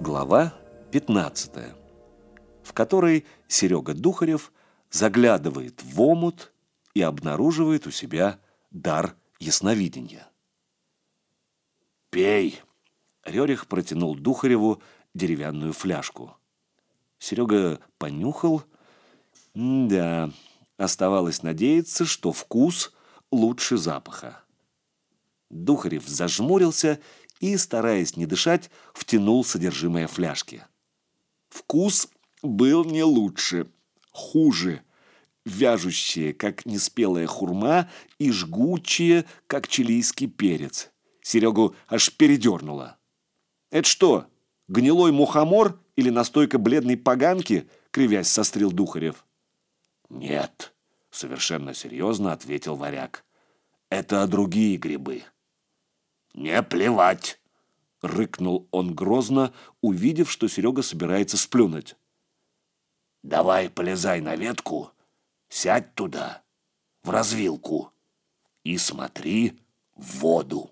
Глава 15, в которой Серега Духарев заглядывает в омут и обнаруживает у себя дар ясновидения. «Пей!» — Рерих протянул Духареву деревянную фляжку. Серега понюхал. Да, оставалось надеяться, что вкус лучше запаха. Духарев зажмурился и, стараясь не дышать, втянул содержимое фляжки. Вкус был не лучше, хуже. Вяжущие, как неспелая хурма, и жгучие, как чилийский перец. Серегу аж передернуло. «Это что, гнилой мухомор или настойка бледной поганки?» — кривясь сострил Духарев. «Нет», — совершенно серьезно ответил варяг. «Это другие грибы». «Не плевать!» — рыкнул он грозно, увидев, что Серега собирается сплюнуть. «Давай полезай на ветку, сядь туда, в развилку, и смотри в воду».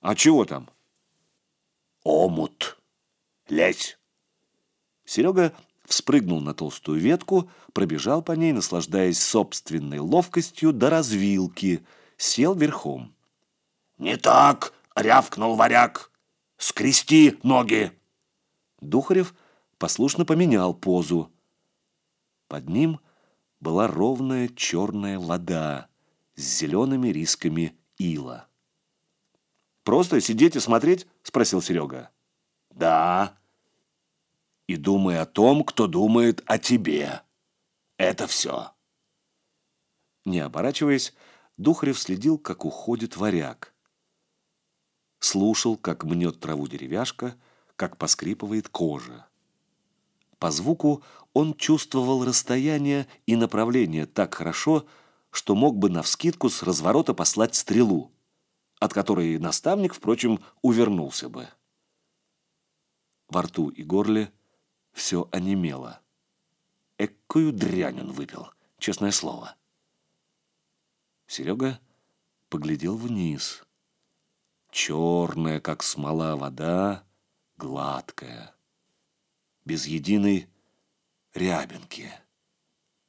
«А чего там?» «Омут. Лезь!» Серега вспрыгнул на толстую ветку, пробежал по ней, наслаждаясь собственной ловкостью до развилки, сел верхом. «Не так!» — рявкнул варяг. «Скрести ноги!» Духарев послушно поменял позу. Под ним была ровная черная вода с зелеными рисками ила. «Просто сидеть и смотреть?» — спросил Серега. «Да. И думай о том, кто думает о тебе. Это все». Не оборачиваясь, Духарев следил, как уходит варяг слушал, как мнет траву деревяшка, как поскрипывает кожа. По звуку он чувствовал расстояние и направление так хорошо, что мог бы навскидку с разворота послать стрелу, от которой наставник, впрочем, увернулся бы. Во рту и горле все онемело. Экую дрянь он выпил, честное слово. Серега поглядел вниз — черная, как смола вода, гладкая, без единой рябинки.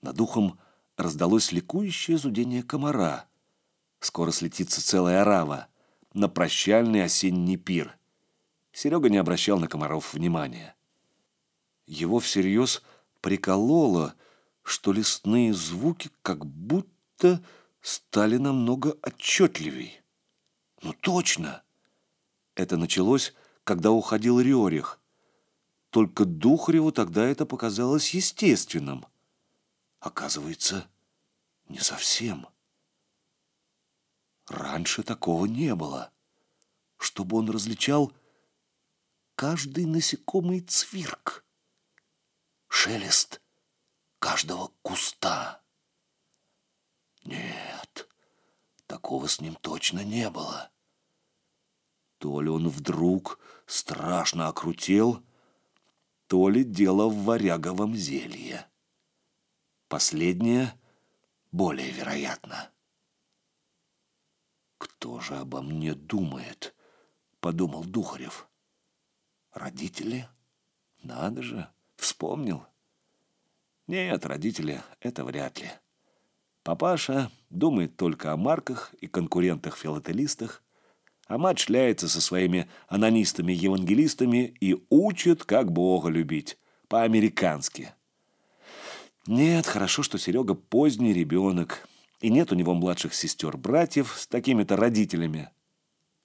Над ухом раздалось ликующее зудение комара. Скоро слетится целая орава на прощальный осенний пир. Серега не обращал на комаров внимания. Его всерьез прикололо, что лесные звуки как будто стали намного отчетливей. Ну точно! Это началось, когда уходил Рерих. Только Духареву тогда это показалось естественным. Оказывается, не совсем. Раньше такого не было, чтобы он различал каждый насекомый цвирк, шелест каждого куста. Нет, такого с ним точно не было. То ли он вдруг страшно окрутел, то ли дело в варяговом зелье. Последнее более вероятно. «Кто же обо мне думает?» — подумал Духарев. «Родители? Надо же, вспомнил». «Нет, родители — это вряд ли». Папаша думает только о марках и конкурентах-филателистах, а мать шляется со своими анонистами-евангелистами и учит, как Бога любить, по-американски. Нет, хорошо, что Серега поздний ребенок, и нет у него младших сестер-братьев с такими-то родителями.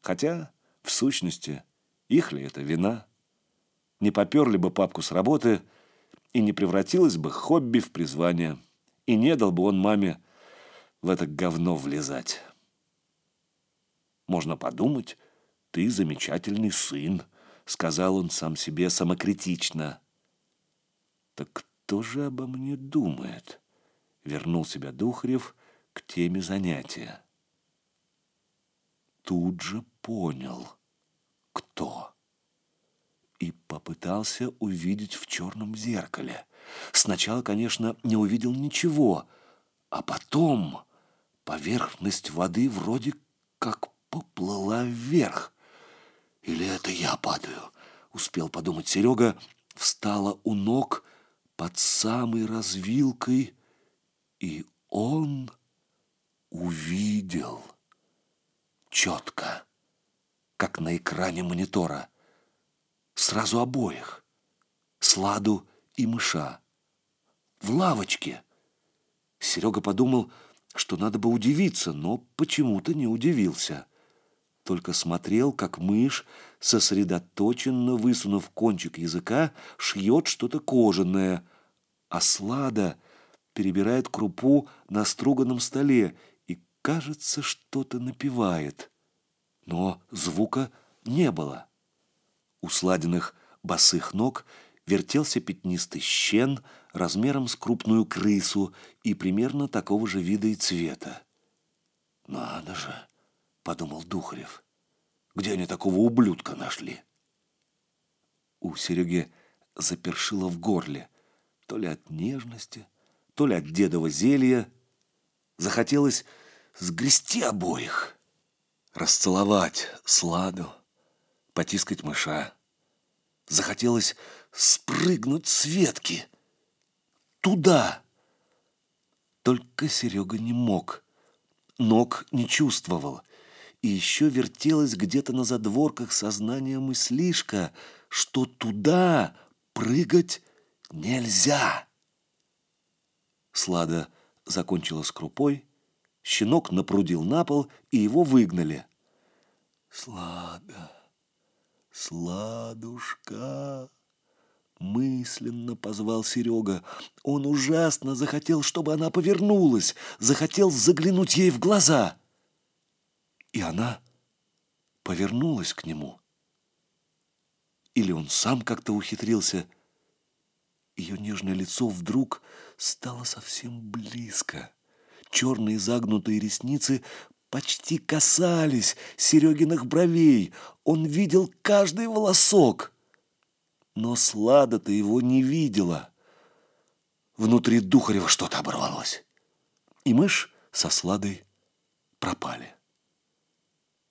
Хотя, в сущности, их ли это вина? Не поперли бы папку с работы, и не превратилось бы хобби в призвание, и не дал бы он маме в это говно влезать. Можно подумать, ты замечательный сын, сказал он сам себе самокритично. Так кто же обо мне думает? Вернул себя Духарев к теме занятия. Тут же понял, кто. И попытался увидеть в черном зеркале. Сначала, конечно, не увидел ничего, а потом поверхность воды вроде как поплыла вверх. Или это я падаю? успел подумать Серега, встала у ног под самой развилкой, и он увидел четко, как на экране монитора, сразу обоих, Сладу и мыша, в лавочке. Серега подумал, что надо бы удивиться, но почему-то не удивился. Только смотрел, как мышь, сосредоточенно высунув кончик языка, шьет что-то кожаное, а Слада перебирает крупу на струганном столе и, кажется, что-то напевает. Но звука не было. У Сладиных босых ног вертелся пятнистый щен размером с крупную крысу и примерно такого же вида и цвета. «Надо же!» — подумал Духарев. «Где они такого ублюдка нашли?» У Сереги запершило в горле, то ли от нежности, то ли от дедова зелья. Захотелось сгрести обоих, расцеловать сладу, потискать мыша. Захотелось спрыгнуть с ветки. Туда. Только Серега не мог. Ног не чувствовал. И еще вертелась где-то на задворках сознания мыслишка, что туда прыгать нельзя. Слада закончила с крупой, щенок напрудил на пол, и его выгнали. «Слада, сладушка!» Мысленно позвал Серега. Он ужасно захотел, чтобы она повернулась, захотел заглянуть ей в глаза. И она повернулась к нему. Или он сам как-то ухитрился. Ее нежное лицо вдруг стало совсем близко. Черные загнутые ресницы почти касались Серегиных бровей. Он видел каждый волосок но Слада-то его не видела. Внутри Духарева что-то оборвалось. И мышь со Сладой пропали.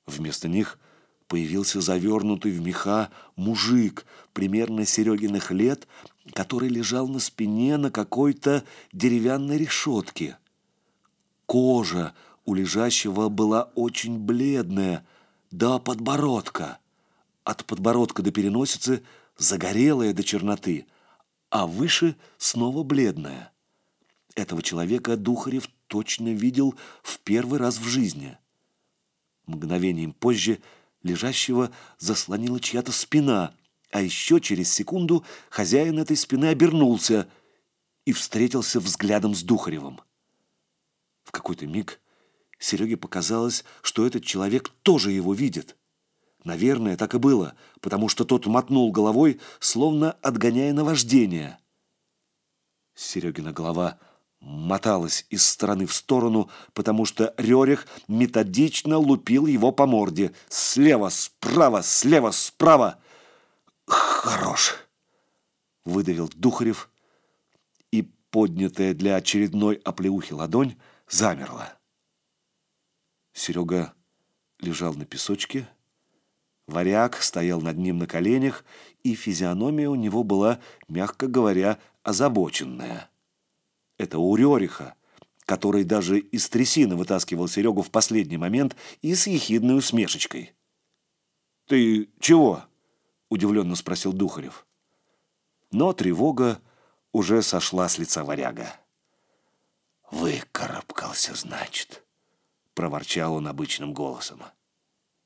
Вместо них появился завернутый в меха мужик примерно Серегиных лет, который лежал на спине на какой-то деревянной решетке. Кожа у лежащего была очень бледная, до подбородка. От подбородка до переносицы – загорелая до черноты, а выше снова бледная. Этого человека Духарев точно видел в первый раз в жизни. Мгновением позже лежащего заслонила чья-то спина, а еще через секунду хозяин этой спины обернулся и встретился взглядом с Духаревым. В какой-то миг Сереге показалось, что этот человек тоже его видит. Наверное, так и было, потому что тот мотнул головой, словно отгоняя наваждение. Серегина голова моталась из стороны в сторону, потому что Рерих методично лупил его по морде. Слева, справа, слева, справа. «Хорош!» — выдавил Духарев, и поднятая для очередной оплеухи ладонь замерла. Серега лежал на песочке, Варяг стоял над ним на коленях, и физиономия у него была, мягко говоря, озабоченная. Это у Рёриха, который даже из трясины вытаскивал Серегу в последний момент и с ехидной усмешечкой. «Ты чего?» – удивленно спросил Духарев. Но тревога уже сошла с лица варяга. «Выкарабкался, значит», – проворчал он обычным голосом.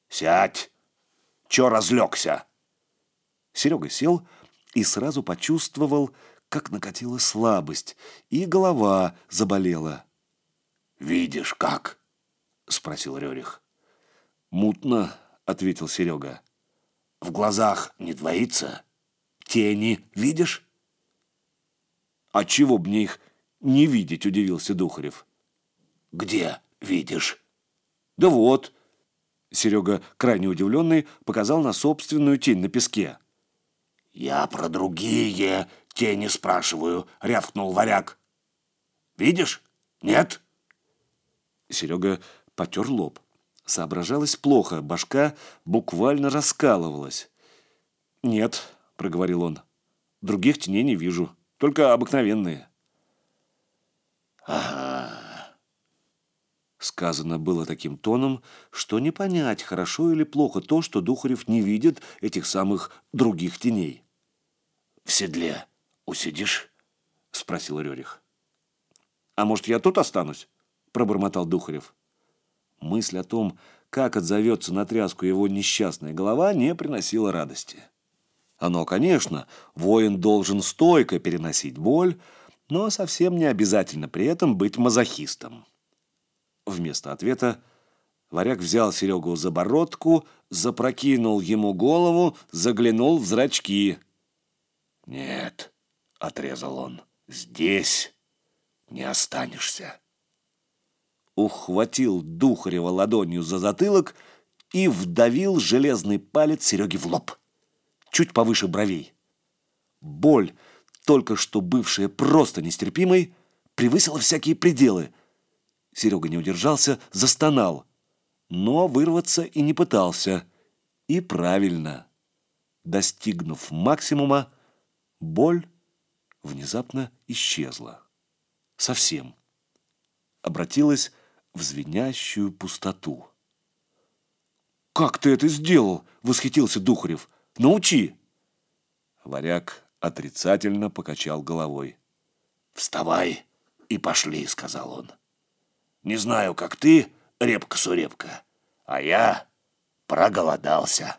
«Сядь!» Че разлегся?» Серега сел и сразу почувствовал, как накатила слабость, и голова заболела. «Видишь, как?» — спросил Рерих. «Мутно», — ответил Серега. «В глазах не двоится? Тени видишь?» «А чего б мне их не видеть?» — удивился Духарев. «Где видишь?» «Да вот», Серега, крайне удивленный, показал на собственную тень на песке. «Я про другие тени спрашиваю», — рявкнул варяг. «Видишь? Нет?» Серега потер лоб. Соображалось плохо, башка буквально раскалывалась. «Нет», — проговорил он, — «других теней не вижу, только обыкновенные». «Ага». Сказано было таким тоном, что не понять, хорошо или плохо то, что Духарев не видит этих самых других теней. «В седле усидишь?» — спросил Рерих. «А может, я тут останусь?» — пробормотал Духарев. Мысль о том, как отзовется на тряску его несчастная голова, не приносила радости. Оно, конечно, воин должен стойко переносить боль, но совсем не обязательно при этом быть мазохистом. Вместо ответа варяг взял Серегу за бородку, запрокинул ему голову, заглянул в зрачки. «Нет», — отрезал он, — «здесь не останешься» ухватил Духарева ладонью за затылок и вдавил железный палец Сереге в лоб, чуть повыше бровей. Боль, только что бывшая просто нестерпимой, превысила всякие пределы. Серега не удержался, застонал, но вырваться и не пытался. И правильно. Достигнув максимума, боль внезапно исчезла. Совсем. Обратилась в звенящую пустоту. «Как ты это сделал?» — восхитился Духарев. «Научи!» Варяг отрицательно покачал головой. «Вставай и пошли», — сказал он. «Не знаю, как ты, репка-сурепка, а я проголодался».